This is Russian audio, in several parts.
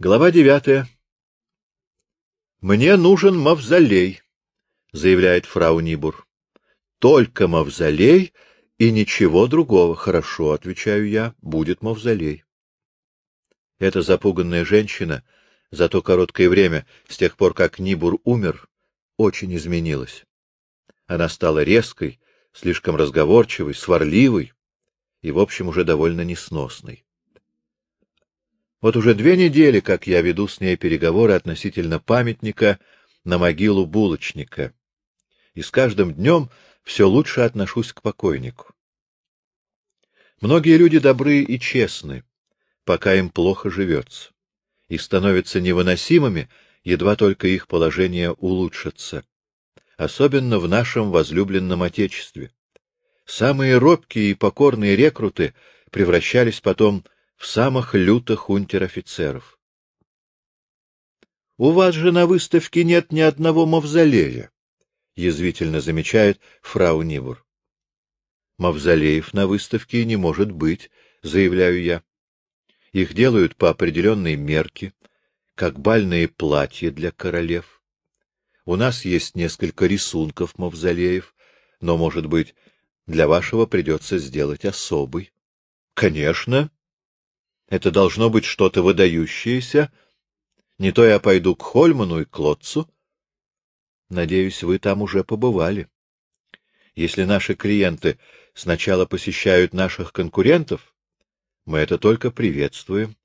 Глава девятая. «Мне нужен мавзолей», — заявляет фрау Нибур. «Только мавзолей и ничего другого. Хорошо, — отвечаю я, — будет мавзолей». Эта запуганная женщина за то короткое время, с тех пор, как Нибур умер, очень изменилась. Она стала резкой, слишком разговорчивой, сварливой и, в общем, уже довольно несносной. Вот уже две недели, как я веду с ней переговоры относительно памятника на могилу булочника, и с каждым днем все лучше отношусь к покойнику. Многие люди добры и честны, пока им плохо живется, и становятся невыносимыми, едва только их положение улучшится, особенно в нашем возлюбленном Отечестве. Самые робкие и покорные рекруты превращались потом в самых лютых унтер-офицеров. — У вас же на выставке нет ни одного мавзолея, — язвительно замечает фрау Нибур. — Мавзолеев на выставке не может быть, — заявляю я. Их делают по определенной мерке, как бальные платья для королев. У нас есть несколько рисунков мавзолеев, но, может быть, для вашего придется сделать особый. — Конечно, это должно быть что-то выдающееся. Не то я пойду к Хольману и к Лотцу. Надеюсь, вы там уже побывали. Если наши клиенты сначала посещают наших конкурентов, мы это только приветствуем.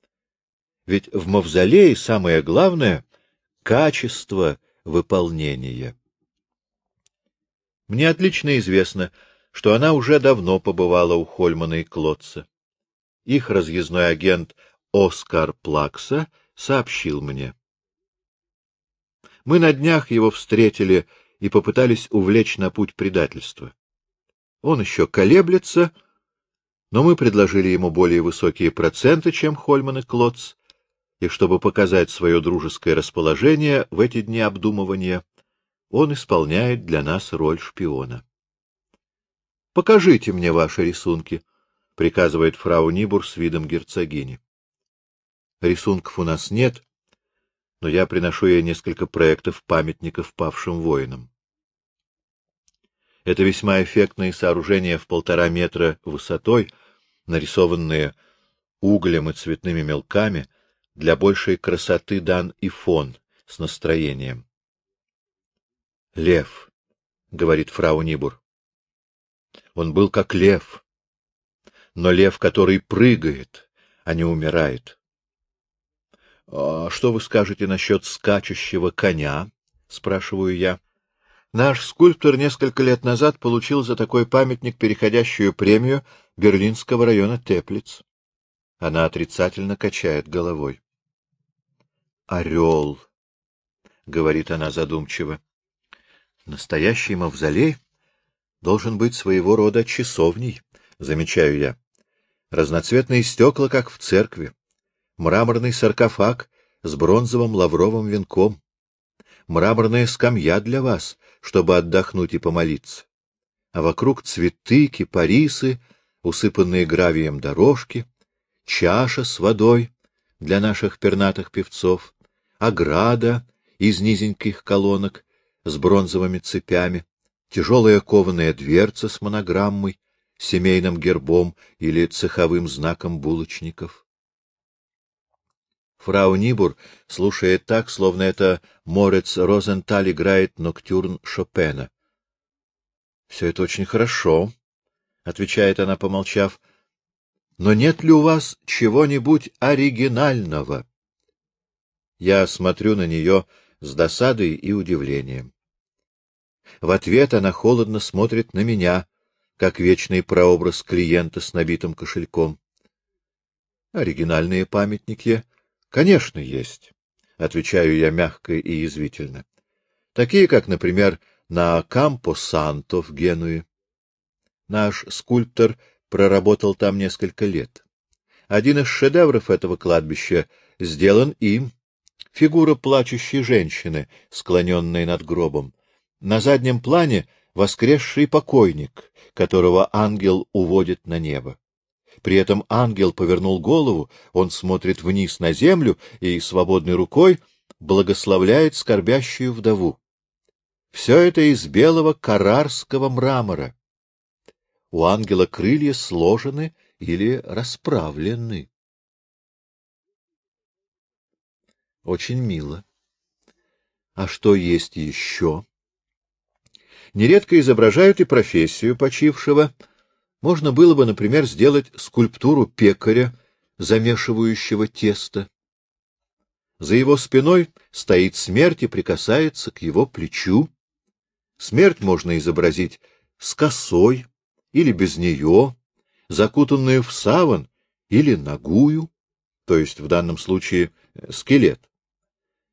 Ведь в мавзолее самое главное — качество выполнения. Мне отлично известно, что она уже давно побывала у Хольмана и Клотца. Их разъездной агент Оскар Плакса сообщил мне. Мы на днях его встретили и попытались увлечь на путь предательства. Он еще колеблется, но мы предложили ему более высокие проценты, чем Хольман и Клотц, и чтобы показать свое дружеское расположение в эти дни обдумывания, он исполняет для нас роль шпиона. — Покажите мне ваши рисунки, — приказывает фрау Нибур с видом герцогини. Рисунков у нас нет, но я приношу ей несколько проектов памятников павшим воинам. Это весьма эффектные сооружения в полтора метра высотой, нарисованные углем и цветными мелками, для большей красоты дан и фон с настроением. «Лев», — говорит фрау Нибур. Он был как лев, но лев, который прыгает, а не умирает. — А что вы скажете насчет скачущего коня? — спрашиваю я. Наш скульптор несколько лет назад получил за такой памятник переходящую премию Берлинского района Теплиц. Она отрицательно качает головой. — Орел, — говорит она задумчиво. — Настоящий мавзолей должен быть своего рода часовней, замечаю я разноцветные стекла, как в церкви, мраморный саркофаг с бронзовым лавровым венком, мраморная скамья для вас, чтобы отдохнуть и помолиться, а вокруг цветы, кипарисы, усыпанные гравием дорожки, чаша с водой для наших пернатых певцов, ограда из низеньких колонок с бронзовыми цепями, тяжелая кованая дверца с монограммой, семейным гербом или цеховым знаком булочников. Фрау Нибур слушает так, словно это Морец Розенталь играет ноктюрн Шопена. — Все это очень хорошо, — отвечает она, помолчав. — Но нет ли у вас чего-нибудь оригинального? Я смотрю на нее с досадой и удивлением. В ответ она холодно смотрит на меня, как вечный прообраз клиента с набитым кошельком. Оригинальные памятники, конечно, есть, — отвечаю я мягко и язвительно. Такие, как, например, на Кампо-Санто в Генуе. Наш скульптор проработал там несколько лет. Один из шедевров этого кладбища сделан им. Фигура плачущей женщины, склоненной над гробом. На заднем плане воскресший покойник, которого ангел уводит на небо. При этом ангел повернул голову, он смотрит вниз на землю и свободной рукой благословляет скорбящую вдову. Все это из белого карарского мрамора. У ангела крылья сложены или расправлены. Очень мило. А что есть еще? Нередко изображают и профессию почившего. Можно было бы, например, сделать скульптуру пекаря, замешивающего тесто. За его спиной стоит смерть и прикасается к его плечу. Смерть можно изобразить с косой или без нее, закутанную в саван или нагую, то есть в данном случае скелет.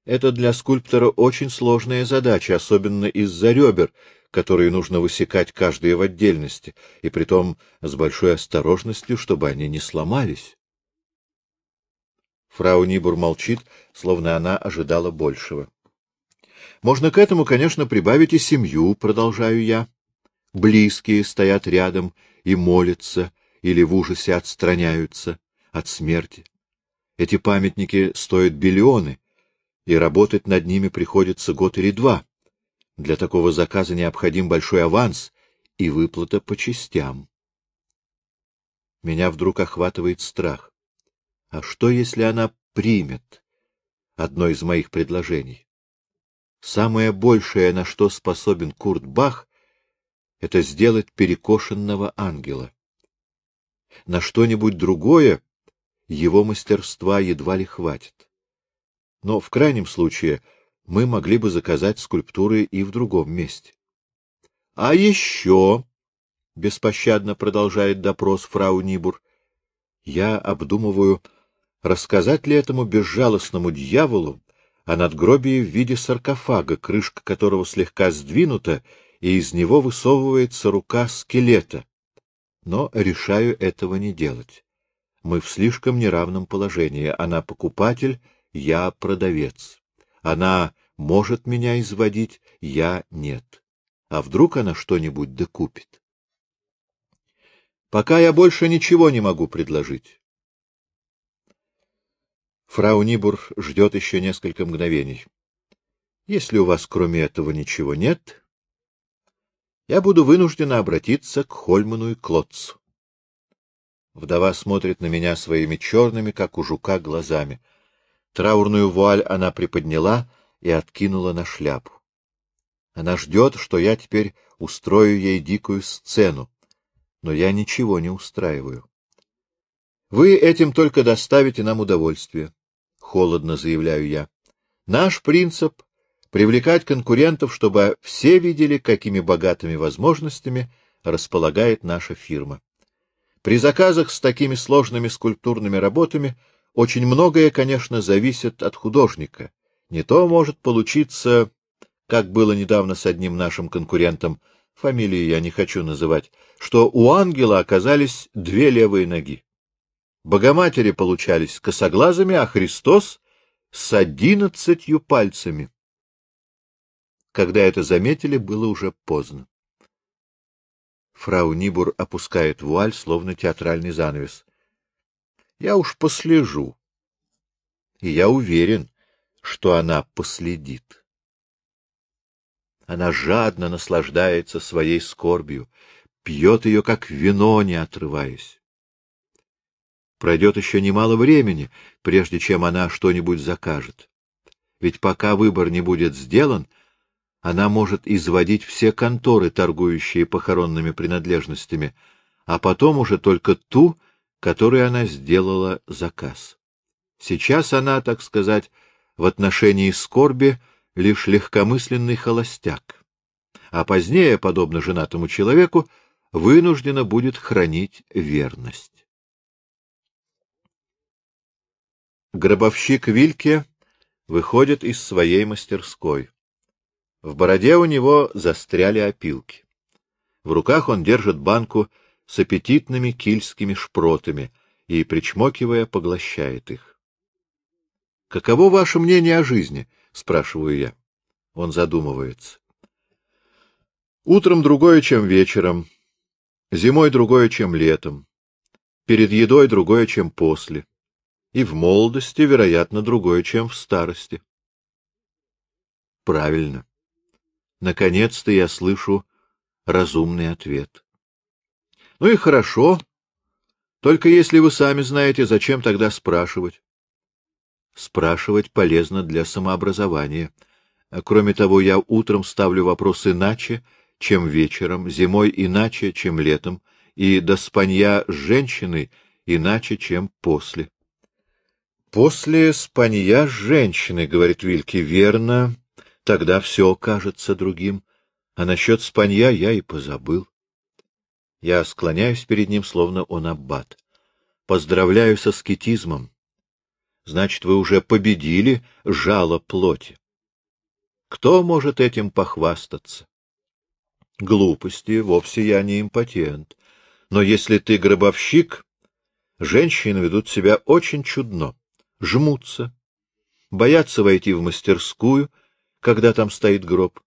Это для скульптора очень сложная задача, особенно из-за ребер, которые нужно высекать каждое в отдельности, и притом с большой осторожностью, чтобы они не сломались. Фрау Нибур молчит, словно она ожидала большего. Можно к этому, конечно, прибавить и семью, продолжаю я. Близкие стоят рядом и молятся, или в ужасе отстраняются от смерти. Эти памятники стоят биллионы, и работать над ними приходится год или два. Для такого заказа необходим большой аванс и выплата по частям. Меня вдруг охватывает страх. А что, если она примет одно из моих предложений? Самое большее, на что способен Курт Бах, это сделать перекошенного ангела. На что-нибудь другое его мастерства едва ли хватит. Но в крайнем случае мы могли бы заказать скульптуры и в другом месте. — А еще, — беспощадно продолжает допрос фрау Нибур, — я обдумываю, рассказать ли этому безжалостному дьяволу о надгробии в виде саркофага, крышка которого слегка сдвинута, и из него высовывается рука скелета. Но решаю этого не делать. Мы в слишком неравном положении. Она покупатель, я продавец. Она может меня изводить, я нет. А вдруг она что-нибудь докупит? Пока я больше ничего не могу предложить. Фрау Нибур ждет еще несколько мгновений. Если у вас кроме этого ничего нет, я буду вынуждена обратиться к Хольману и Клотцу. Вдова смотрит на меня своими черными, как у жука, глазами. Траурную вуаль она приподняла и откинула на шляпу. Она ждет, что я теперь устрою ей дикую сцену, но я ничего не устраиваю. Вы этим только доставите нам удовольствие холодно заявляю я. Наш принцип — привлекать конкурентов, чтобы все видели, какими богатыми возможностями располагает наша фирма. При заказах с такими сложными скульптурными работами очень многое, конечно, зависит от художника. Не то может получиться, как было недавно с одним нашим конкурентом, фамилии я не хочу называть, что у ангела оказались две левые ноги. Богоматери получались косоглазыми, а Христос — с одиннадцатью пальцами. Когда это заметили, было уже поздно. Фрау Нибур опускает вуаль, словно театральный занавес. Я уж послежу. И я уверен, что она последит. Она жадно наслаждается своей скорбью, пьет ее, как вино, не отрываясь. Пройдет еще немало времени, прежде чем она что-нибудь закажет. Ведь пока выбор не будет сделан, она может изводить все конторы, торгующие похоронными принадлежностями, а потом уже только ту, которой она сделала заказ. Сейчас она, так сказать, в отношении скорби лишь легкомысленный холостяк, а позднее, подобно женатому человеку, вынуждена будет хранить верность. Гробовщик Вильке выходит из своей мастерской. В бороде у него застряли опилки. В руках он держит банку с аппетитными кильскими шпротами и, причмокивая, поглощает их. — Каково ваше мнение о жизни? — спрашиваю я. Он задумывается. — Утром другое, чем вечером. Зимой другое, чем летом. перед едой другое, чем после. И в молодости, вероятно, другое, чем в старости. Правильно. Наконец-то я слышу разумный ответ. Ну и хорошо. Только если вы сами знаете, зачем тогда спрашивать? Спрашивать полезно для самообразования. Кроме того, я утром ставлю вопрос иначе, чем вечером, зимой иначе, чем летом, и до спанья с женщиной иначе, чем после. После спанья с женщиной, — говорит Вильки, — верно, тогда все кажется другим, а насчет спанья я и позабыл. Я склоняюсь перед ним, словно он аббат. Поздравляю со скетизмом. Значит, вы уже победили жало плоти. Кто может этим похвастаться? Глупости, вовсе я не импотент. Но если ты гробовщик, женщины ведут себя очень чудно, жмутся, боятся войти в мастерскую, когда там стоит гроб,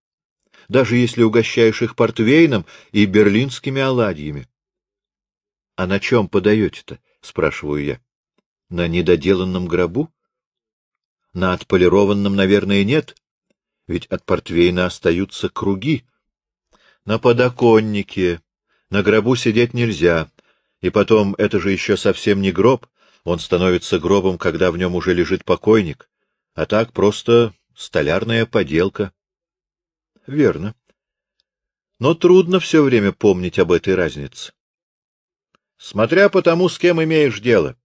даже если угощаешь их портвейном и берлинскими оладьями. — А на чем подаете-то? — спрашиваю я. — На недоделанном гробу? — На отполированном, наверное, нет, ведь от портвейна остаются круги. — На подоконнике. На гробу сидеть нельзя. И потом, это же еще совсем не гроб. Он становится гробом, когда в нем уже лежит покойник. А так просто столярная поделка. — Верно. Но трудно все время помнить об этой разнице. Смотря по тому, с кем имеешь дело.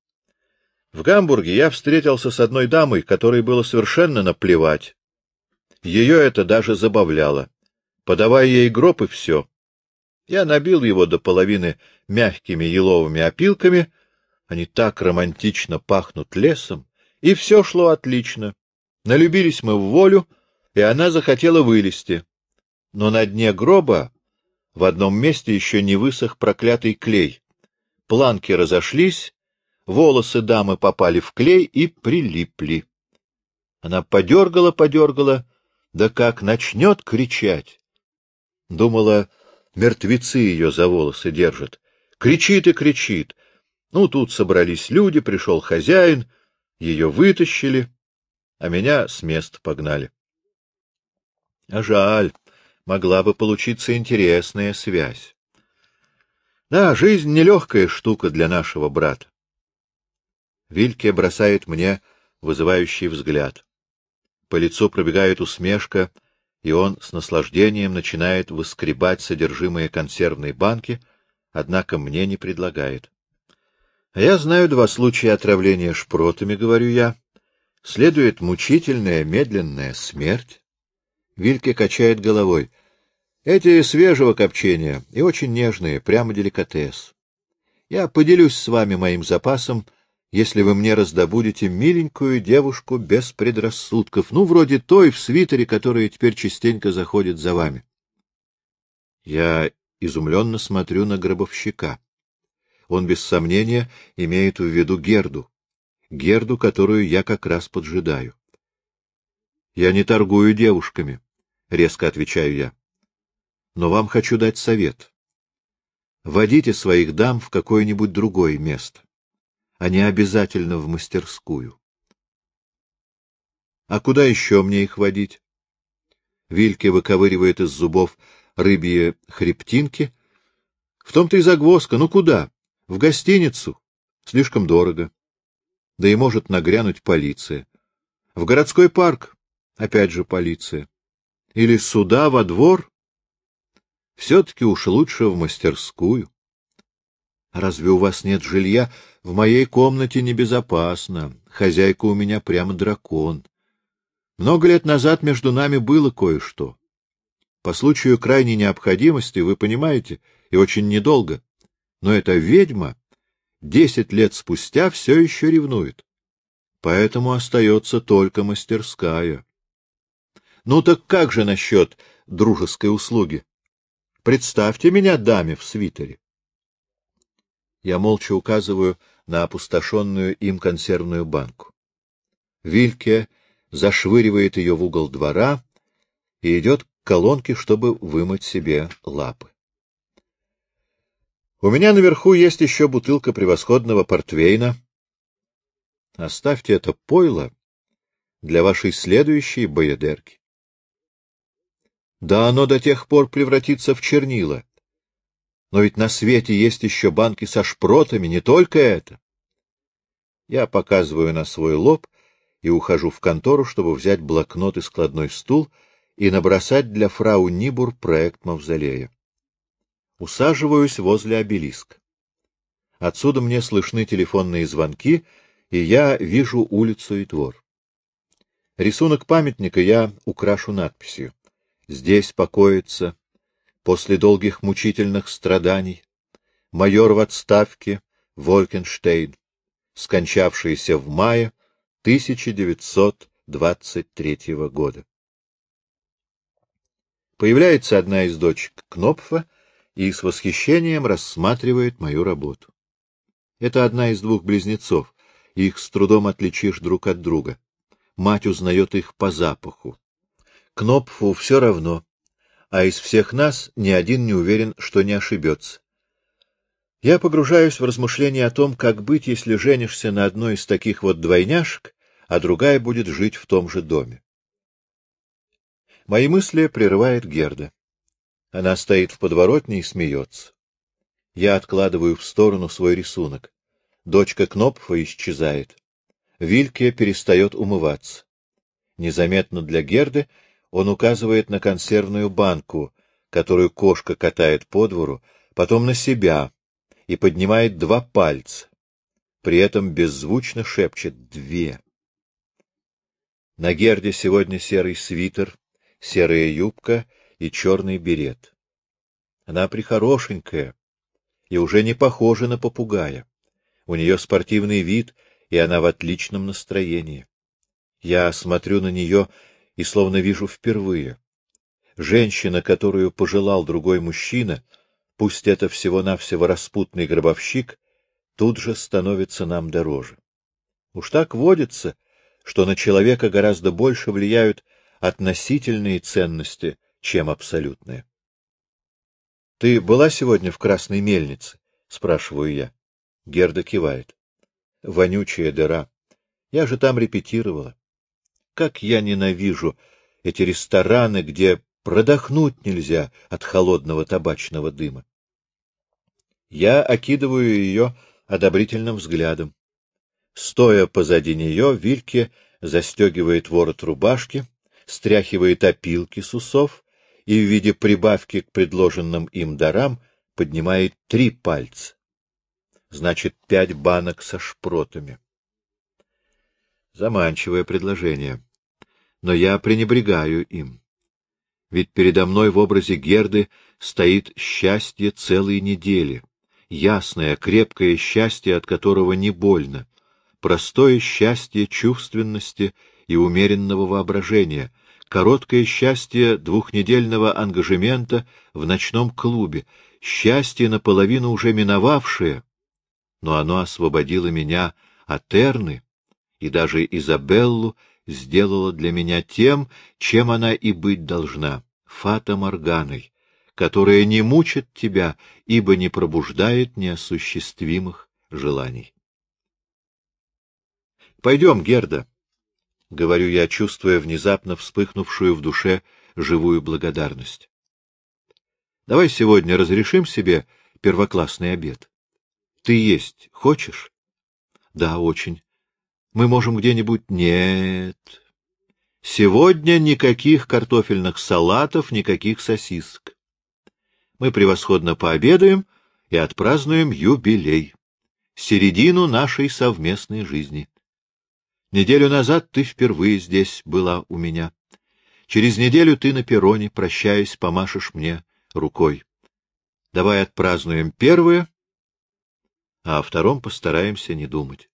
В Гамбурге я встретился с одной дамой, которой было совершенно наплевать. Ее это даже забавляло. Подавая ей гроб и все. Я набил его до половины мягкими еловыми опилками, они так романтично пахнут лесом, и все шло отлично. Налюбились мы в волю, и она захотела вылезти. Но на дне гроба в одном месте еще не высох проклятый клей. Планки разошлись, волосы дамы попали в клей и прилипли. Она подергала-подергала, да как начнет кричать. Думала, мертвецы ее за волосы держат. Кричит и кричит. Ну, тут собрались люди, пришел хозяин, ее вытащили, а меня с места погнали. А жаль, могла бы получиться интересная связь. Да, жизнь — нелегкая штука для нашего брата. Вильке бросает мне вызывающий взгляд. По лицу пробегает усмешка, и он с наслаждением начинает выскребать содержимое консервной банки, однако мне не предлагает. А я знаю два случая отравления шпротами, говорю я. Следует мучительная, медленная смерть. Вильке качает головой. Эти свежего копчения и очень нежные, прямо деликатес. Я поделюсь с вами моим запасом, если вы мне раздобудете миленькую девушку без предрассудков, ну, вроде той в свитере, которая теперь частенько заходит за вами. Я изумленно смотрю на гробовщика. Он, без сомнения, имеет в виду Герду. Герду, которую я как раз поджидаю. — Я не торгую девушками, — резко отвечаю я. — Но вам хочу дать совет. Водите своих дам в какое-нибудь другое место, а не обязательно в мастерскую. — А куда еще мне их водить? Вильке выковыривает из зубов рыбьи хребтинки. В том-то и загвоздка. Ну куда? В гостиницу. Слишком дорого. Да и может нагрянуть полиция. В городской парк. Опять же полиция. Или сюда, во двор? Все-таки уж лучше в мастерскую. Разве у вас нет жилья? В моей комнате небезопасно. Хозяйка у меня прямо дракон. Много лет назад между нами было кое-что. По случаю крайней необходимости, вы понимаете, и очень недолго. Но эта ведьма десять лет спустя все еще ревнует. Поэтому остается только мастерская. Ну так как же насчет дружеской услуги? Представьте меня даме в свитере. Я молча указываю на опустошенную им консервную банку. Вильке зашвыривает ее в угол двора и идет к колонке, чтобы вымыть себе лапы. У меня наверху есть еще бутылка превосходного портвейна. Оставьте это пойло для вашей следующей боядерки. Да оно до тех пор превратится в чернила. Но ведь на свете есть еще банки со шпротами, не только это. Я показываю на свой лоб и ухожу в контору, чтобы взять блокнот и складной стул и набросать для фрау Нибур проект мавзолея. Усаживаюсь возле обелиска. Отсюда мне слышны телефонные звонки, и я вижу улицу и двор. Рисунок памятника я украшу надписью. Здесь покоится, после долгих мучительных страданий, майор в отставке Волькенштейн, скончавшийся в мае 1923 года. Появляется одна из дочек Кнопфа и с восхищением рассматривает мою работу. Это одна из двух близнецов, их с трудом отличишь друг от друга. Мать узнает их по запаху. Кнопфу все равно, а из всех нас ни один не уверен, что не ошибется. Я погружаюсь в размышления о том, как быть, если женишься на одной из таких вот двойняшек, а другая будет жить в том же доме. Мои мысли прерывает Герда. Она стоит в подворотне и смеется. Я откладываю в сторону свой рисунок. Дочка Кнопфа исчезает. Вильке перестает умываться. Незаметно для Герды он указывает на консервную банку, которую кошка катает по двору, потом на себя и поднимает два пальца. При этом беззвучно шепчет «две». На Герде сегодня серый свитер, серая юбка и черный берет. Она прихорошенькая и уже не похожа на попугая. У нее спортивный вид, и она в отличном настроении. Я смотрю на нее и словно вижу впервые. Женщина, которую пожелал другой мужчина, пусть это всего-навсего распутный гробовщик, тут же становится нам дороже. Уж так водится, что на человека гораздо больше влияют относительные ценности, чем абсолютные. — Ты была сегодня в Красной мельнице? — спрашиваю я. Герда кивает. — Вонючая дыра. Я же там репетировала. Как я ненавижу эти рестораны, где продохнуть нельзя от холодного табачного дыма. Я окидываю ее одобрительным взглядом. Стоя позади нее, Вильке застегивает ворот рубашки, стряхивает опилки с усов и в виде прибавки к предложенным им дарам поднимает три пальца. Значит, пять банок со шпротами. Заманчивое предложение. Но я пренебрегаю им. Ведь передо мной в образе Герды стоит счастье целой недели. Ясное, крепкое счастье, от которого не больно. Простое счастье чувственности и умеренного воображения, короткое счастье двухнедельного ангажемента в ночном клубе, счастье наполовину уже миновавшее, но оно освободило меня от Эрны и даже Изабеллу сделало для меня тем, чем она и быть должна — фата Морганой, которая не мучит тебя, ибо не пробуждает неосуществимых желаний. — Пойдем, Герда, — говорю я, чувствуя внезапно вспыхнувшую в душе живую благодарность. — Давай сегодня разрешим себе первоклассный обед. Ты есть хочешь? — Да, очень. Мы можем где-нибудь... Нет. Сегодня никаких картофельных салатов, никаких сосисок. Мы превосходно пообедаем и отпразднуем юбилей, середину нашей совместной жизни. Неделю назад ты впервые здесь была у меня. Через неделю ты на перроне, прощаясь, помашешь мне рукой. Давай отпразднуем первое, а о втором постараемся не думать.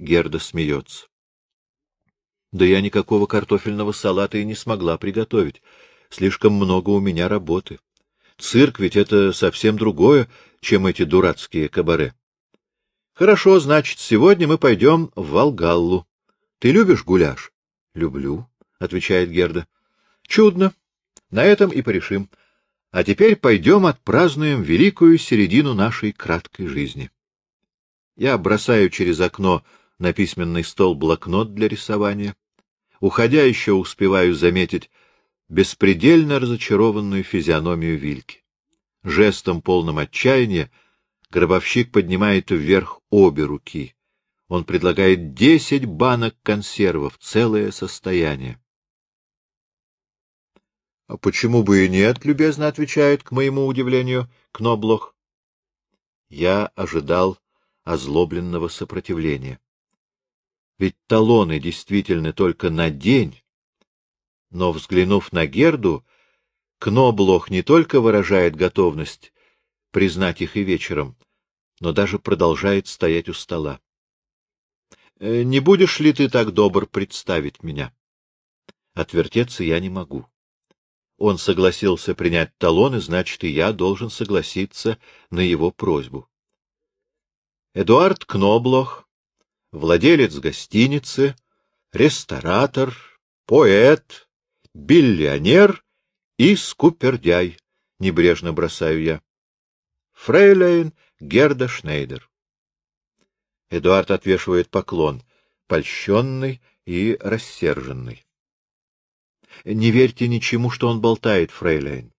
Герда смеется. Да я никакого картофельного салата и не смогла приготовить. Слишком много у меня работы. Цирк ведь это совсем другое, чем эти дурацкие кабаре. Хорошо, значит, сегодня мы пойдем в Волгаллу. Ты любишь гуляш? Люблю, отвечает Герда. Чудно. На этом и порешим. А теперь пойдем отпразднуем великую середину нашей краткой жизни. Я бросаю через окно на письменный стол блокнот для рисования. Уходя, еще успеваю заметить беспредельно разочарованную физиономию Вильки. Жестом полным отчаяния гробовщик поднимает вверх обе руки. Он предлагает десять банок консервов, целое состояние. — А почему бы и нет, — любезно отвечает, к моему удивлению, Кноблох. Я ожидал озлобленного сопротивления. Ведь талоны действительно только на день. Но, взглянув на Герду, Кноблох не только выражает готовность признать их и вечером, но даже продолжает стоять у стола. Э, не будешь ли ты так добр представить меня? Отвертеться я не могу. Он согласился принять талоны, значит, и я должен согласиться на его просьбу. Эдуард Кноблох, владелец гостиницы, ресторатор, поэт, биллионер и скупердяй, небрежно бросаю я. Фрейлейн Герда Шнейдер. Эдуард отвешивает поклон, польщенный и рассерженный. — Не верьте ничему, что он болтает, фрейлейн.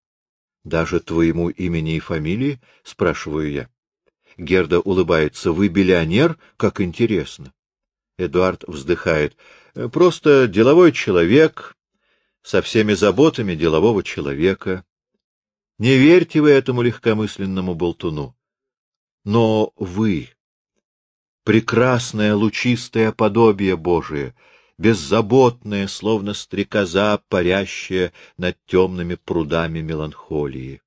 — Даже твоему имени и фамилии? — спрашиваю я. Герда улыбается. — Вы биллионер? Как интересно. Эдуард вздыхает. — Просто деловой человек, со всеми заботами делового человека. Не верьте вы этому легкомысленному болтуну. Но вы, прекрасное лучистое подобие Божие, беззаботное, словно стрекоза, парящая над темными прудами меланхолии.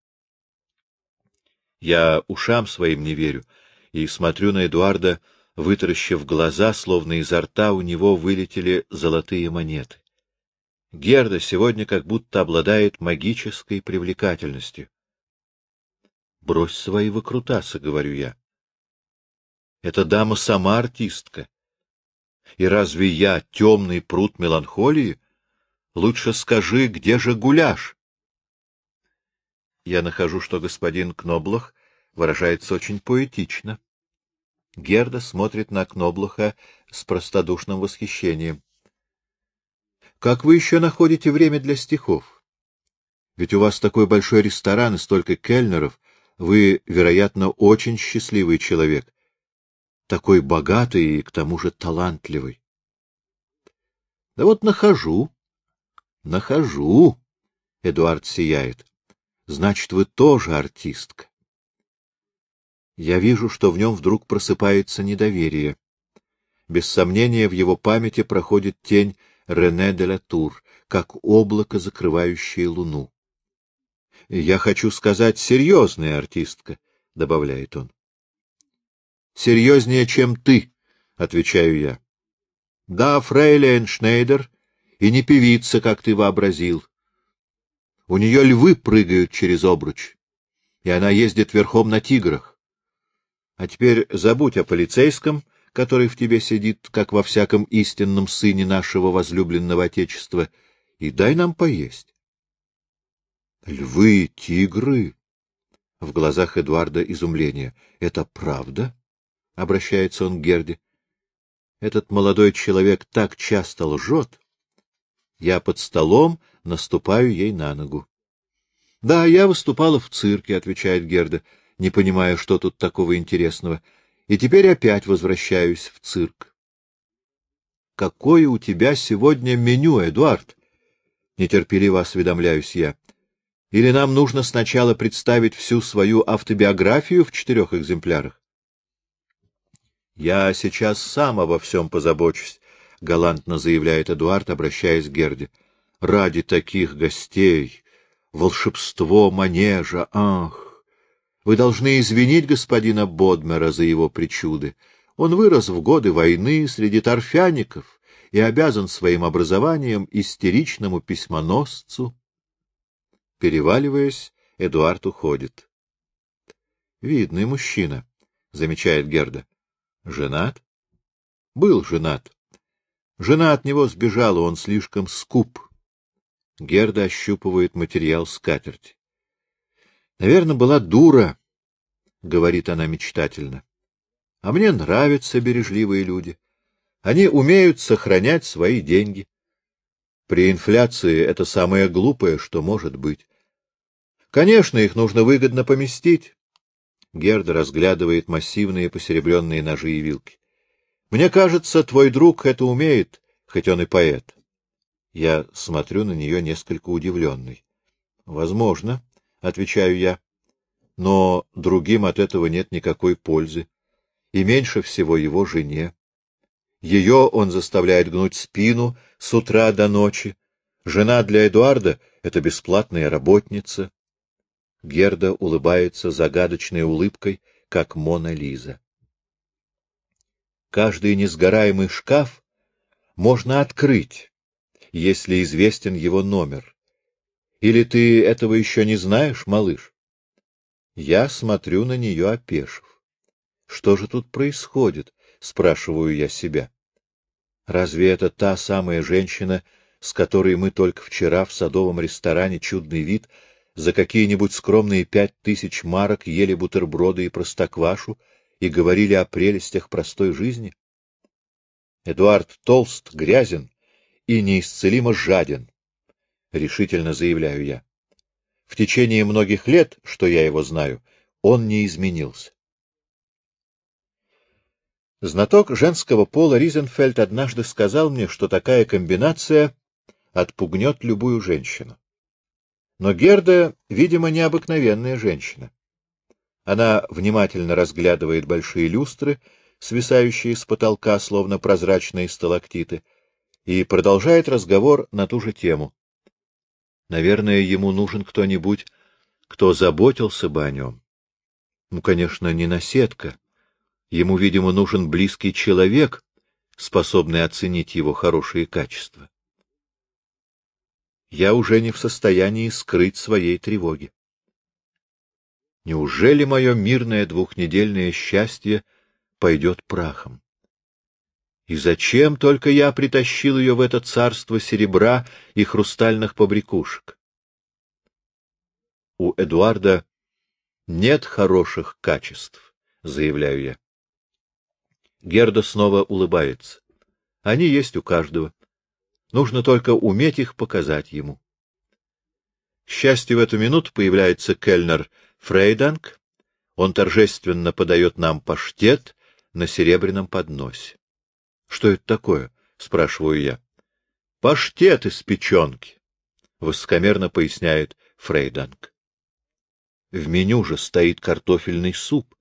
Я ушам своим не верю и смотрю на Эдуарда, вытаращив глаза, словно изо рта у него вылетели золотые монеты. Герда сегодня как будто обладает магической привлекательностью. — Брось свои выкрутасы, — говорю я. Эта дама сама артистка. И разве я темный пруд меланхолии? Лучше скажи, где же гуляш? Я нахожу, что господин Кноблох выражается очень поэтично. Герда смотрит на Кноблоха с простодушным восхищением. — Как вы еще находите время для стихов? Ведь у вас такой большой ресторан и столько кельнеров. Вы, вероятно, очень счастливый человек. Такой богатый и, к тому же, талантливый. — Да вот нахожу. — Нахожу. Эдуард сияет. — Значит, вы тоже артистка. Я вижу, что в нем вдруг просыпается недоверие. Без сомнения, в его памяти проходит тень Рене де ла Тур, как облако, закрывающее луну. — Я хочу сказать, серьезная артистка, — добавляет он. — Серьезнее, чем ты, — отвечаю я. — Да, фрейлейн Шнейдер, и не певица, как ты вообразил. У нее львы прыгают через обруч, и она ездит верхом на тиграх. А теперь забудь о полицейском, который в тебе сидит, как во всяком истинном сыне нашего возлюбленного Отечества, и дай нам поесть. Львы, тигры. В глазах Эдуарда изумление. Это правда? Обращается он к Герде. Этот молодой человек так часто лжет. Я под столом наступаю ей на ногу. — Да, я выступала в цирке, — отвечает Герда не понимая, что тут такого интересного, и теперь опять возвращаюсь в цирк. — Какое у тебя сегодня меню, Эдуард? — нетерпеливо осведомляюсь я. — Или нам нужно сначала представить всю свою автобиографию в четырех экземплярах? — Я сейчас сам обо всем позабочусь, — галантно заявляет Эдуард, обращаясь к Герде. — Ради таких гостей! Волшебство манежа! Ах! Вы должны извинить господина Бодмера за его причуды. Он вырос в годы войны среди торфяников и обязан своим образованием истеричному письмоносцу. Переваливаясь, Эдуард уходит. — Видный мужчина, — замечает Герда. — Женат? — Был женат. Жена от него сбежала, он слишком скуп. Герда ощупывает материал скатерти. Наверное, была дура, — говорит она мечтательно. А мне нравятся бережливые люди. Они умеют сохранять свои деньги. При инфляции это самое глупое, что может быть. Конечно, их нужно выгодно поместить. Герда разглядывает массивные посеребренные ножи и вилки. Мне кажется, твой друг это умеет, хоть он и поэт. Я смотрю на нее несколько удивленный. — Возможно, — отвечаю я, — но другим от этого нет никакой пользы, и меньше всего его жене. Ее он заставляет гнуть спину с утра до ночи. Жена для Эдуарда — это бесплатная работница. Герда улыбается загадочной улыбкой, как Мона Лиза. Каждый несгораемый шкаф можно открыть, если известен его номер. Или ты этого еще не знаешь, малыш? Я смотрю на нее, опешив. Что же тут происходит? Спрашиваю я себя. Разве это та самая женщина, с которой мы только вчера в садовом ресторане «Чудный вид» за какие-нибудь скромные пять тысяч марок ели бутерброды и простоквашу и говорили о прелестях простой жизни? Эдуард толст, грязен и неисцелимо жаден, — решительно заявляю я. В течение многих лет, что я его знаю, он не изменился. Знаток женского пола Ризенфельд однажды сказал мне, что такая комбинация отпугнет любую женщину. Но Герда, видимо, необыкновенная женщина. Она внимательно разглядывает большие люстры, свисающие с потолка, словно прозрачные сталактиты, и продолжает разговор на ту же тему. Наверное, ему нужен кто-нибудь, кто заботился бы о нем. Ну, конечно, не наседка. Ему, видимо, нужен близкий человек, способный оценить его хорошие качества я уже не в состоянии скрыть своей тревоги. Неужели мое мирное двухнедельное счастье пойдет прахом? И зачем только я притащил ее в это царство серебра и хрустальных побрякушек? У Эдуарда нет хороших качеств, заявляю я. Герда снова улыбается. Они есть у каждого. Нужно только уметь их показать ему. К счастью, в эту минуту появляется кельнер Фрейданг. Он торжественно подает нам паштет на серебряном подносе. — Что это такое? — спрашиваю я. — Паштет из печенки, — высокомерно поясняет Фрейданг. В меню же стоит картофельный суп.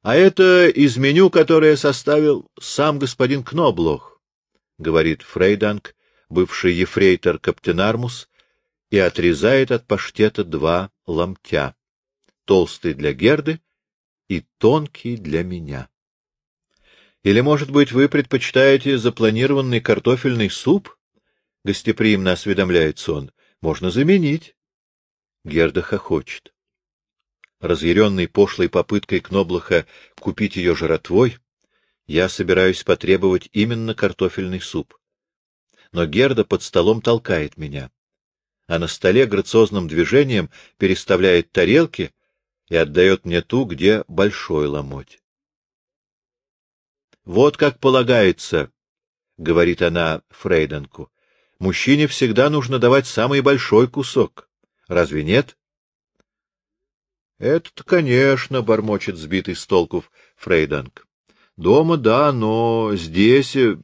А это из меню, которое составил сам господин Кноблох, — говорит Фрейданг, бывший ефрейтор Каптенармус, и отрезает от паштета два ломтя, толстый для Герды и тонкий для меня. Или, может быть, вы предпочитаете запланированный картофельный суп? Гостеприимно осведомляется он. Можно заменить. Герда хохочет. Разъяренный пошлой попыткой Кноблоха купить ее жратвой, я собираюсь потребовать именно картофельный суп но Герда под столом толкает меня. А на столе грациозным движением переставляет тарелки и отдает мне ту, где большой ломоть. — Вот как полагается, — говорит она Фрейденку, — мужчине всегда нужно давать самый большой кусок. Разве нет? — Это-то, конечно, — бормочет сбитый с толку Фрейданг. — Дома, да, но здесь э,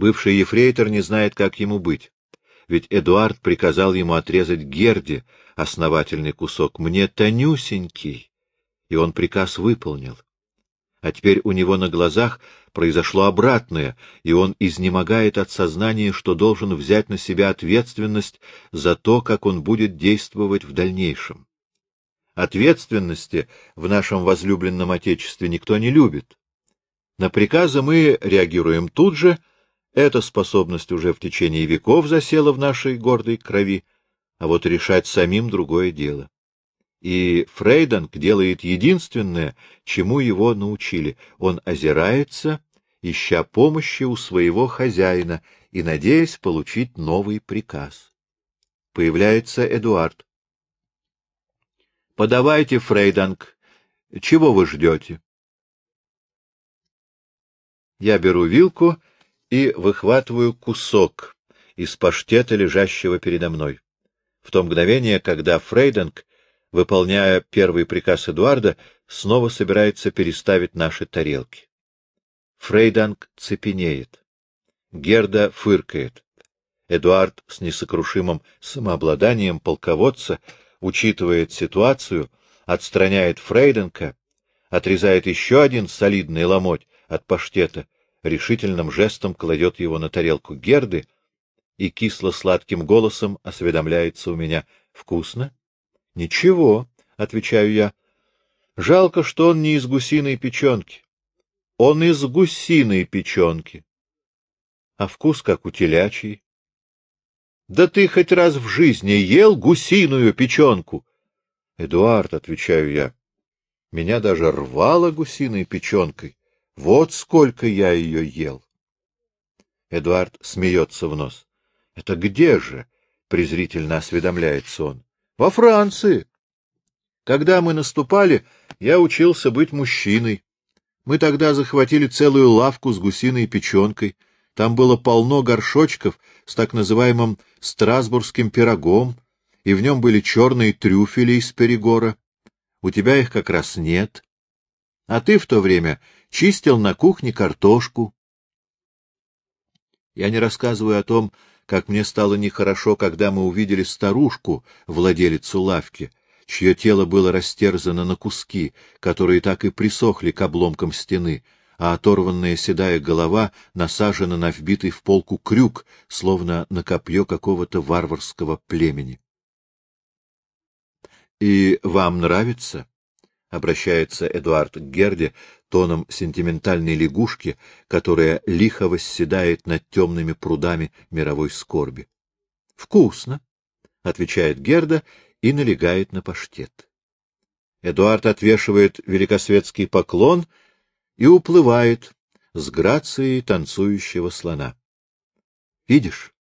Бывший ефрейтор не знает, как ему быть. Ведь Эдуард приказал ему отрезать Герде основательный кусок, мне тонюсенький, и он приказ выполнил. А теперь у него на глазах произошло обратное, и он изнемогает от сознания, что должен взять на себя ответственность за то, как он будет действовать в дальнейшем. Ответственности в нашем возлюбленном Отечестве никто не любит. На приказы мы реагируем тут же — эта способность уже в течение веков засела в нашей гордой крови, а вот решать самим другое дело. И Фрейданг делает единственное, чему его научили. Он озирается, ища помощи у своего хозяина и надеясь получить новый приказ. Появляется Эдуард. Подавайте, Фрейданг. Чего вы ждете? Я беру вилку и выхватываю кусок из паштета, лежащего передо мной. В то мгновение, когда Фрейдинг, выполняя первый приказ Эдуарда, снова собирается переставить наши тарелки. Фрейданг цепенеет. Герда фыркает. Эдуард с несокрушимым самообладанием полководца учитывает ситуацию, отстраняет Фрейденка, отрезает еще один солидный ломоть от паштета, решительным жестом кладет его на тарелку Герды и кисло-сладким голосом осведомляется у меня. — Вкусно? — Ничего, — отвечаю я. — Жалко, что он не из гусиной печенки. Он из гусиной печенки. А вкус как у телячьей. Да ты хоть раз в жизни ел гусиную печенку? — Эдуард, — отвечаю я, — меня даже рвало гусиной печенкой. Вот сколько я ее ел. Эдуард смеется в нос. — Это где же? — презрительно осведомляется он. — Во Франции. Когда мы наступали, я учился быть мужчиной. Мы тогда захватили целую лавку с гусиной печенкой. Там было полно горшочков с так называемым страсбургским пирогом, и в нем были черные трюфели из Перегора. У тебя их как раз нет. А ты в то время чистил на кухне картошку. Я не рассказываю о том, как мне стало нехорошо, когда мы увидели старушку, владелицу лавки, чье тело было растерзано на куски, которые так и присохли к обломкам стены, а оторванная седая голова насажена на вбитый в полку крюк, словно на копье какого-то варварского племени. — И вам нравится? — обращается Эдуард к Герде тоном сентиментальной лягушки, которая лихо восседает над темными прудами мировой скорби. — Вкусно, — отвечает Герда и налегает на паштет. Эдуард отвешивает великосветский поклон и уплывает с грацией танцующего слона. — Видишь?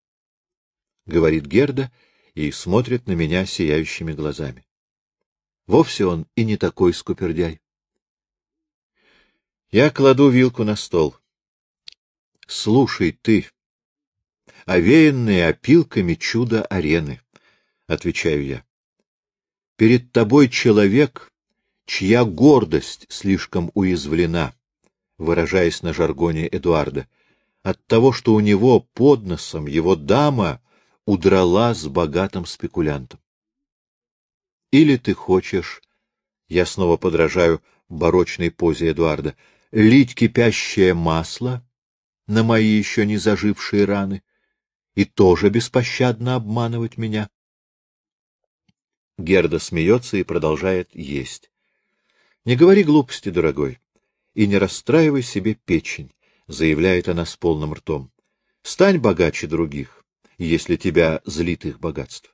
— говорит Герда и смотрит на меня сияющими глазами. Вовсе он и не такой скупердяй. Я кладу вилку на стол. — Слушай ты, овеянные опилками чудо арены, — отвечаю я. Перед тобой человек, чья гордость слишком уязвлена, выражаясь на жаргоне Эдуарда, от того, что у него под носом его дама удрала с богатым спекулянтом. Или ты хочешь, я снова подражаю барочной позе Эдуарда, лить кипящее масло на мои еще не зажившие раны и тоже беспощадно обманывать меня? Герда смеется и продолжает есть. Не говори глупости, дорогой, и не расстраивай себе печень, заявляет она с полным ртом. Стань богаче других, если тебя злит их богатство.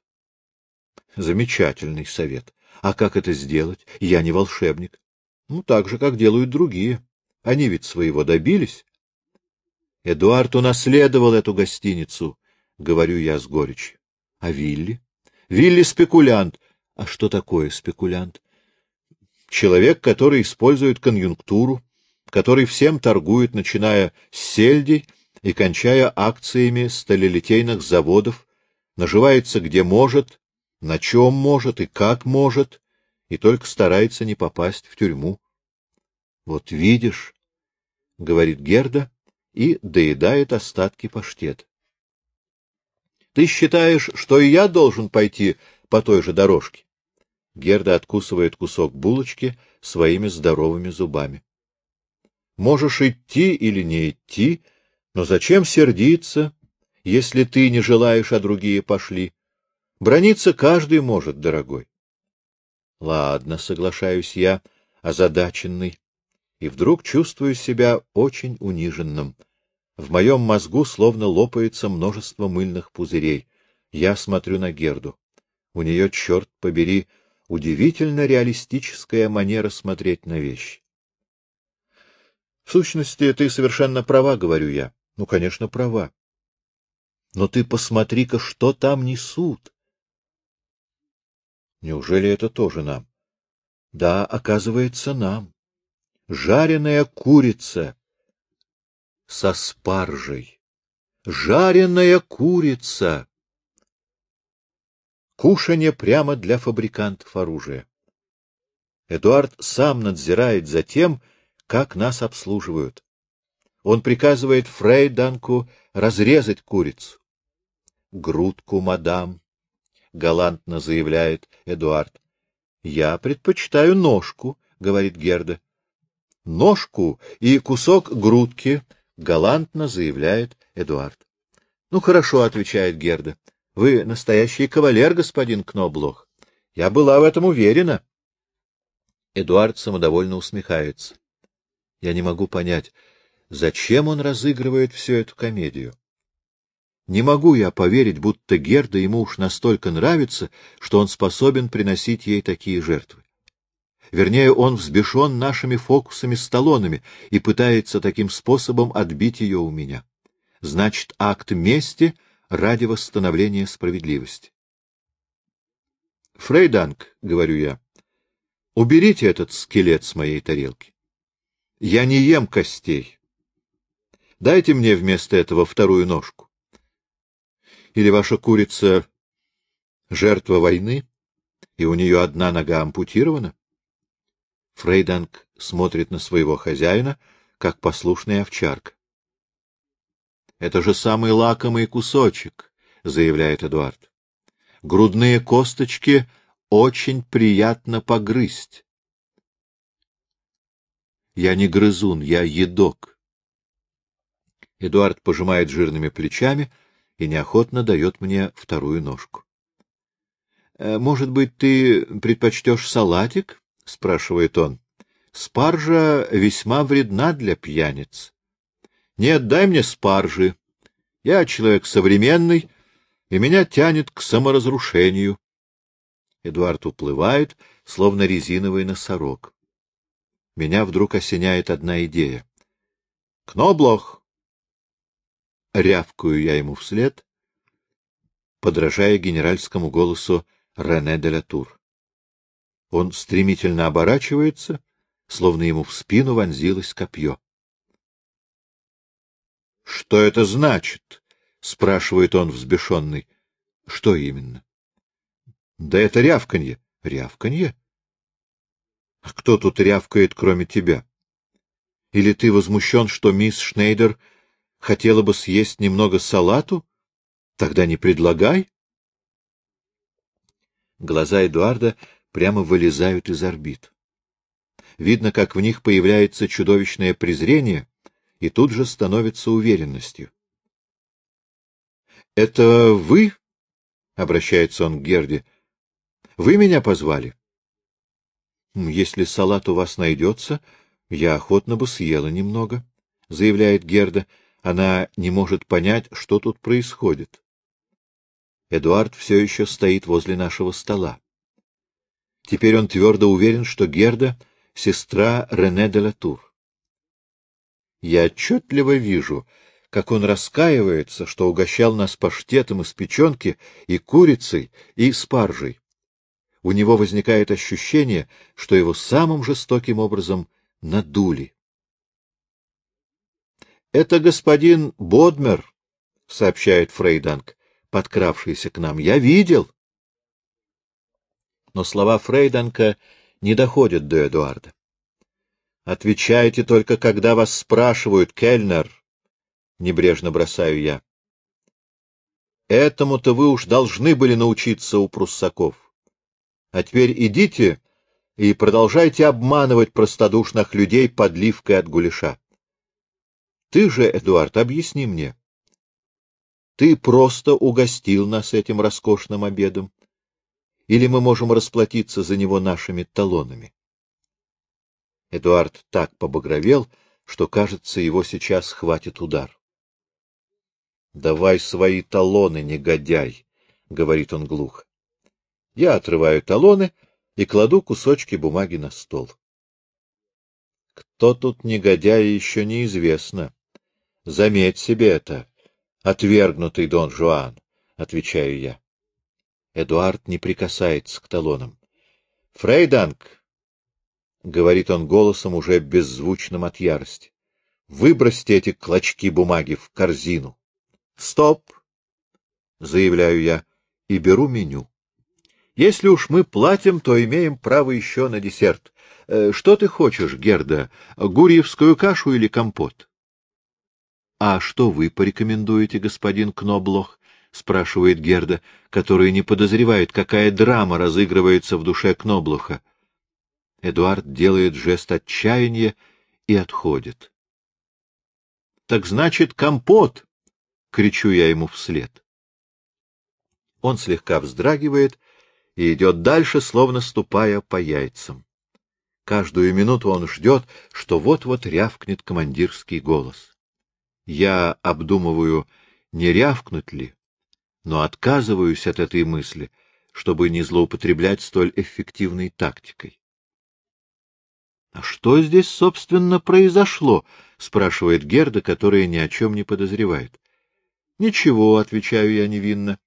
Замечательный совет. А как это сделать? Я не волшебник. Ну, так же, как делают другие. Они ведь своего добились. Эдуард унаследовал эту гостиницу, говорю я с горечью. А Вилли? Вилли спекулянт. А что такое спекулянт? Человек, который использует конъюнктуру, который всем торгует, начиная с сельдей и кончая акциями сталелитейных заводов, наживается где может, на чем может и как может, и только старается не попасть в тюрьму. — Вот видишь, — говорит Герда и доедает остатки паштет. — Ты считаешь, что и я должен пойти по той же дорожке? Герда откусывает кусок булочки своими здоровыми зубами. — Можешь идти или не идти, но зачем сердиться, если ты не желаешь, а другие пошли? Брониться каждый может, дорогой. Ладно, соглашаюсь я, озадаченный, и вдруг чувствую себя очень униженным. В моем мозгу словно лопается множество мыльных пузырей. Я смотрю на Герду. У нее, черт побери, удивительно реалистическая манера смотреть на вещи. В сущности, ты совершенно права, говорю я. Ну, конечно, права. Но ты посмотри-ка, что там несут. Неужели это тоже нам? Да, оказывается, нам. Жареная курица со спаржей. Жареная курица. Кушанье прямо для фабрикантов оружия. Эдуард сам надзирает за тем, как нас обслуживают. Он приказывает Фрейданку разрезать курицу. — Грудку, мадам, — галантно заявляет Эдуард. — Я предпочитаю ножку, — говорит Герда. — Ножку и кусок грудки, — галантно заявляет Эдуард. — Ну, хорошо, — отвечает Герда. — Вы настоящий кавалер, господин Кноблох. Я была в этом уверена. Эдуард самодовольно усмехается. Я не могу понять, зачем он разыгрывает всю эту комедию. Не могу я поверить, будто Герда ему уж настолько нравится, что он способен приносить ей такие жертвы. Вернее, он взбешен нашими фокусами с талонами и пытается таким способом отбить ее у меня. Значит, акт мести ради восстановления справедливости. Фрейданг, — говорю я, — уберите этот скелет с моей тарелки. Я не ем костей. Дайте мне вместо этого вторую ножку. Или ваша курица — жертва войны, и у нее одна нога ампутирована? Фрейданг смотрит на своего хозяина, как послушная овчарка. — Это же самый лакомый кусочек, — заявляет Эдуард. — Грудные косточки очень приятно погрызть. Я не грызун, я едок. Эдуард пожимает жирными плечами и неохотно дает мне вторую ножку. «Э, — Может быть, ты предпочтешь салатик? — спрашивает он. — Спаржа весьма вредна для пьяниц. — Нет, дай мне спаржи. Я человек современный, и меня тянет к саморазрушению. Эдуард уплывает, словно резиновый носорог. Меня вдруг осеняет одна идея. — Кноблох! Рявкаю я ему вслед, подражая генеральскому голосу Рене де Латур. Он стремительно оборачивается, словно ему в спину вонзилось копье. — Что это значит? — спрашивает он взбешенный. — Что именно? — Да это рявканье. — Рявканье? — А кто тут рявкает, кроме тебя? Или ты возмущен, что мисс Шнейдер Хотела бы съесть немного салату? Тогда не предлагай. Глаза Эдуарда прямо вылезают из орбит. Видно, как в них появляется чудовищное презрение и тут же становится уверенностью. — Это вы? — обращается он к Герде. — Вы меня позвали? — Если салат у вас найдется, я охотно бы съела немного, — заявляет Герда, она не может понять, что тут происходит. Эдуард все еще стоит возле нашего стола. Теперь он твердо уверен, что Герда — сестра Рене де Латур. Я отчетливо вижу, как он раскаивается, что угощал нас паштетом из печенки и курицей, и спаржей. У него возникает ощущение, что его самым жестоким образом надули. — Это господин Бодмер, — сообщает Фрейданг, подкравшийся к нам. — Я видел. Но слова Фрейданка не доходят до Эдуарда. — Отвечайте только, когда вас спрашивают, Кельнер, — небрежно бросаю я. — Этому-то вы уж должны были научиться у пруссаков. А теперь идите и продолжайте обманывать простодушных людей подливкой от гуляша. Ты же, Эдуард, объясни мне. Ты просто угостил нас этим роскошным обедом? Или мы можем расплатиться за него нашими талонами? Эдуард так побагровел, что, кажется, его сейчас хватит удар. — Давай свои талоны, негодяй, — говорит он глухо. Я отрываю талоны и кладу кусочки бумаги на стол. Кто тут негодяй, еще неизвестно. Заметь себе это, отвергнутый Дон Жуан, — отвечаю я. Эдуард не прикасается к талонам. — Фрейданг, — говорит он голосом, уже беззвучным от ярости. — Выбросьте эти клочки бумаги в корзину. — Стоп! — заявляю я и беру меню. Если уж мы платим, то имеем право еще на десерт. Э, что ты хочешь, Герда, гурьевскую кашу или компот? — А что вы порекомендуете, господин Кноблох? — спрашивает Герда, которая не подозревает, какая драма разыгрывается в душе Кноблоха. Эдуард делает жест отчаяния и отходит. — Так значит, компот! — кричу я ему вслед. Он слегка вздрагивает и идет дальше, словно ступая по яйцам. Каждую минуту он ждет, что вот-вот рявкнет командирский голос. Я обдумываю, не рявкнуть ли, но отказываюсь от этой мысли, чтобы не злоупотреблять столь эффективной тактикой. — А что здесь, собственно, произошло? — спрашивает Герда, которая ни о чем не подозревает. — Ничего, — отвечаю я невинно,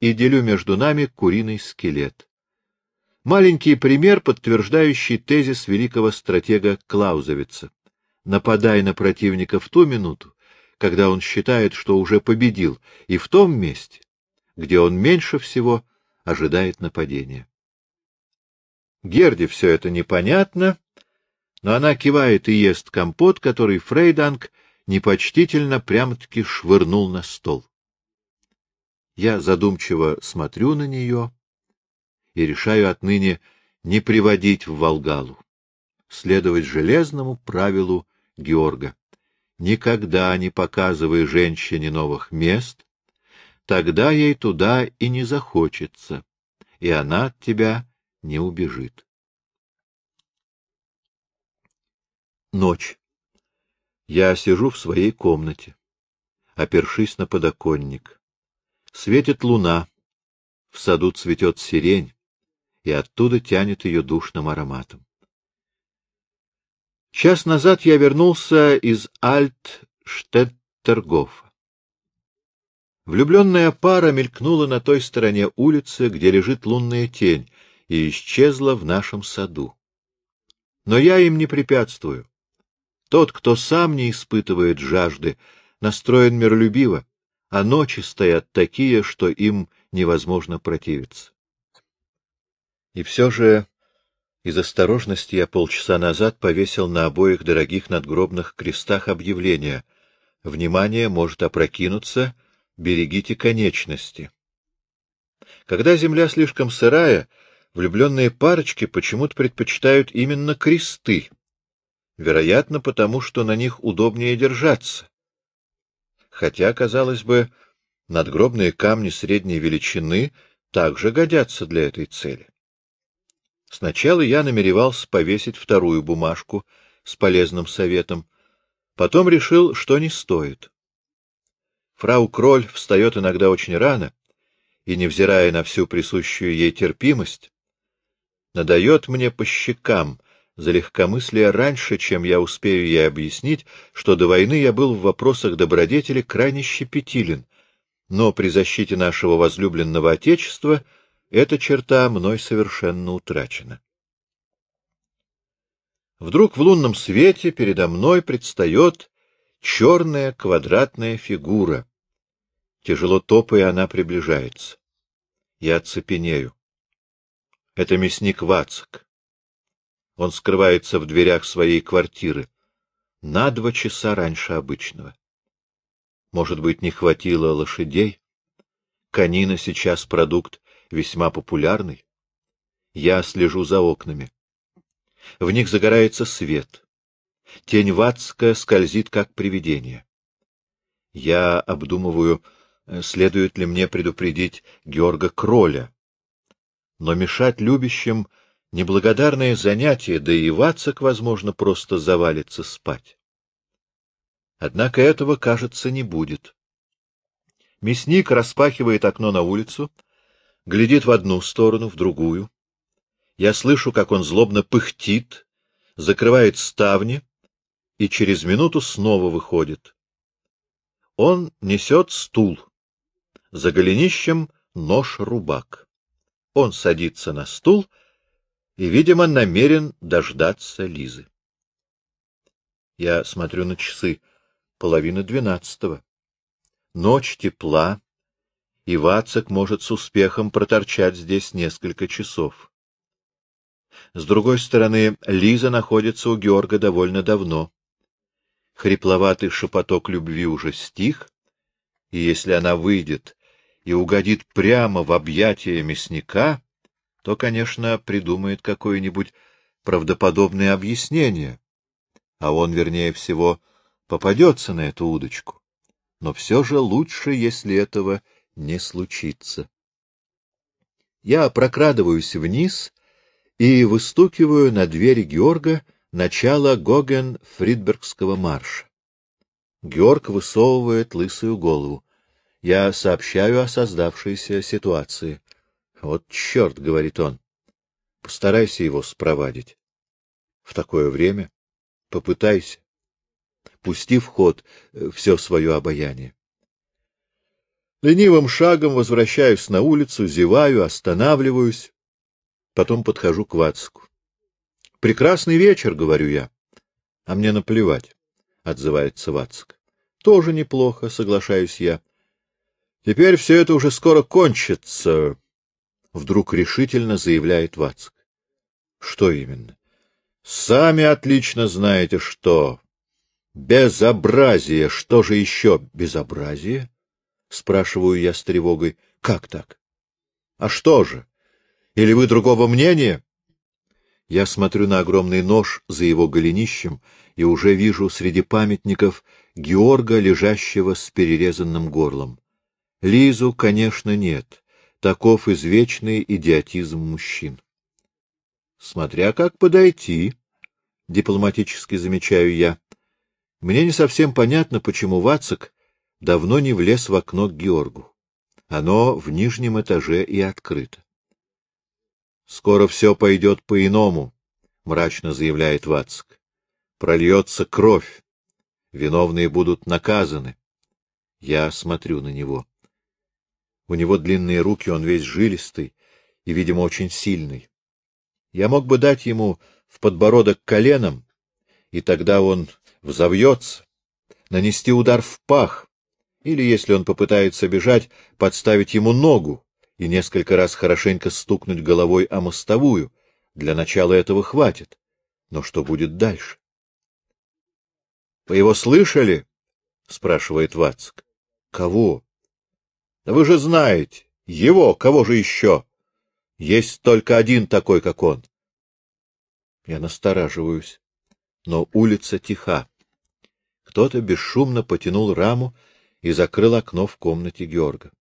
и делю между нами куриный скелет. Маленький пример, подтверждающий тезис великого стратега Клаузовица. Нападай на противника в ту минуту, когда он считает, что уже победил, и в том месте, где он меньше всего ожидает нападения. Герде все это непонятно, но она кивает и ест компот, который Фрейданг непочтительно прямо-таки швырнул на стол. Я задумчиво смотрю на нее и решаю отныне не приводить в Волгалу, следовать железному правилу Георга. Никогда не показывай женщине новых мест, тогда ей туда и не захочется, и она от тебя не убежит. Ночь. Я сижу в своей комнате, опершись на подоконник. Светит луна, в саду цветет сирень, и оттуда тянет ее душным ароматом. Час назад я вернулся из Альт-Штеттергофа. Влюбленная пара мелькнула на той стороне улицы, где лежит лунная тень, и исчезла в нашем саду. Но я им не препятствую. Тот, кто сам не испытывает жажды, настроен миролюбиво, а ночи стоят такие, что им невозможно противиться. И все же из осторожности я полчаса назад повесил на обоих дорогих надгробных крестах объявление «Внимание может опрокинуться, берегите конечности». Когда земля слишком сырая, влюбленные парочки почему-то предпочитают именно кресты, вероятно, потому что на них удобнее держаться. Хотя, казалось бы, надгробные камни средней величины также годятся для этой цели. Сначала я намеревался повесить вторую бумажку с полезным советом, потом решил, что не стоит. Фрау Кроль встает иногда очень рано, и, невзирая на всю присущую ей терпимость, надает мне по щекам за легкомыслие раньше, чем я успею ей объяснить, что до войны я был в вопросах добродетели крайне щепетилен, но при защите нашего возлюбленного Отечества эта черта мной совершенно утрачена. Вдруг в лунном свете передо мной предстает черная квадратная фигура. Тяжело топая, она приближается. Я оцепенею. Это мясник Вацак. Он скрывается в дверях своей квартиры на два часа раньше обычного. Может быть, не хватило лошадей? Конина сейчас продукт весьма популярный. Я слежу за окнами. В них загорается свет. Тень Вацка скользит, как привидение. Я обдумываю, следует ли мне предупредить Георга Кроля. Но мешать любящим — Неблагодарное занятие, да и Вацак, возможно, просто завалится спать. Однако этого, кажется, не будет. Мясник распахивает окно на улицу, глядит в одну сторону, в другую. Я слышу, как он злобно пыхтит, закрывает ставни и через минуту снова выходит. Он несет стул. За голенищем нож-рубак. Он садится на стул — и, видимо, намерен дождаться Лизы. Я смотрю на часы. Половина двенадцатого. Ночь тепла, и Вацак может с успехом проторчать здесь несколько часов. С другой стороны, Лиза находится у Георга довольно давно. Хрипловатый шепоток любви уже стих, и если она выйдет и угодит прямо в объятия мясника, то, конечно, придумает какое-нибудь правдоподобное объяснение, а он, вернее всего, попадется на эту удочку. Но все же лучше, если этого не случится. Я прокрадываюсь вниз и выстукиваю на двери Георга начало Гоген-Фридбергского марша. Георг высовывает лысую голову. Я сообщаю о создавшейся ситуации. — Вот черт, — говорит он, — постарайся его спровадить. В такое время попытайся. Пусти в ход э, все свое обаяние. Ленивым шагом возвращаюсь на улицу, зеваю, останавливаюсь. Потом подхожу к Вацку. — Прекрасный вечер, — говорю я. — А мне наплевать, — отзывается Вацк. — Тоже неплохо, — соглашаюсь я. — Теперь все это уже скоро кончится, — вдруг решительно заявляет Вацк. — Что именно? — Сами отлично знаете, что. Безобразие! Что же еще безобразие? — спрашиваю я с тревогой. — Как так? — А что же? Или вы другого мнения? Я смотрю на огромный нож за его голенищем и уже вижу среди памятников Георга, лежащего с перерезанным горлом. Лизу, конечно, нет. Таков извечный идиотизм мужчин. Смотря как подойти, дипломатически замечаю я. Мне не совсем понятно, почему Вацак давно не влез в окно к Георгу. Оно в нижнем этаже и открыто. — Скоро все пойдет по-иному, — мрачно заявляет Вацак. — Прольется кровь. Виновные будут наказаны. Я смотрю на него. У него длинные руки, он весь жилистый и, видимо, очень сильный. Я мог бы дать ему в подбородок коленом, и тогда он взовьется, нанести удар в пах, или, если он попытается бежать, подставить ему ногу и несколько раз хорошенько стукнуть головой о мостовую. Для начала этого хватит. Но что будет дальше? — Вы его слышали? — спрашивает Вацк. — Кого? Вы же знаете, его, кого же еще? Есть только один такой, как он. Я настораживаюсь, но улица тиха. Кто-то бесшумно потянул раму и закрыл окно в комнате Георга.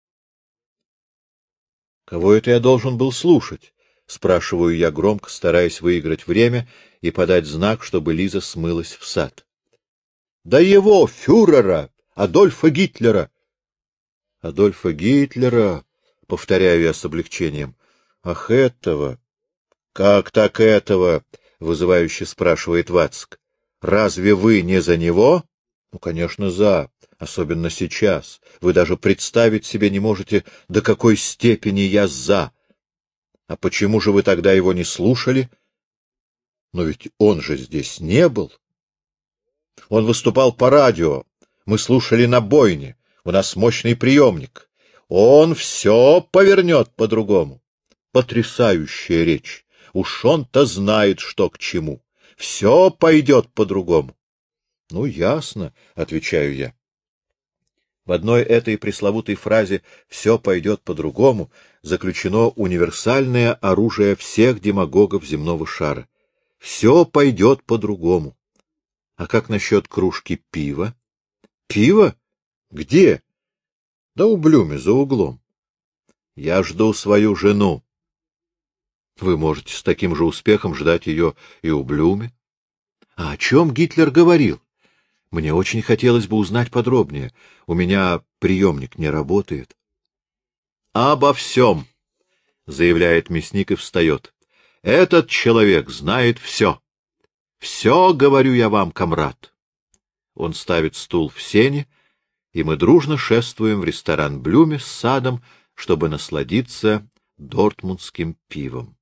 — Кого это я должен был слушать? — спрашиваю я громко, стараясь выиграть время и подать знак, чтобы Лиза смылась в сад. — Да его, фюрера, Адольфа Гитлера! Адольфа Гитлера, — повторяю я с облегчением. — Ах, этого! — Как так этого? — вызывающе спрашивает Вацк. — Разве вы не за него? — Ну, конечно, за. Особенно сейчас. Вы даже представить себе не можете, до какой степени я за. А почему же вы тогда его не слушали? Но ведь он же здесь не был. Он выступал по радио. Мы слушали на бойне. У нас мощный приемник. Он все повернет по-другому. Потрясающая речь. Уж он-то знает, что к чему. Все пойдет по-другому. — Ну, ясно, — отвечаю я. В одной этой пресловутой фразе «все пойдет по-другому» заключено универсальное оружие всех демагогов земного шара. Все пойдет по-другому. А как насчет кружки пива? Пиво? Где? Да у Блюме, за углом. Я жду свою жену. Вы можете с таким же успехом ждать ее и у Блюме. А о чем Гитлер говорил? Мне очень хотелось бы узнать подробнее. У меня приемник не работает. — Обо всем, — заявляет мясник и встает. — Этот человек знает все. Все, говорю я вам, комрад. Он ставит стул в сене, и мы дружно шествуем в ресторан Блюме с садом, чтобы насладиться дортмундским пивом.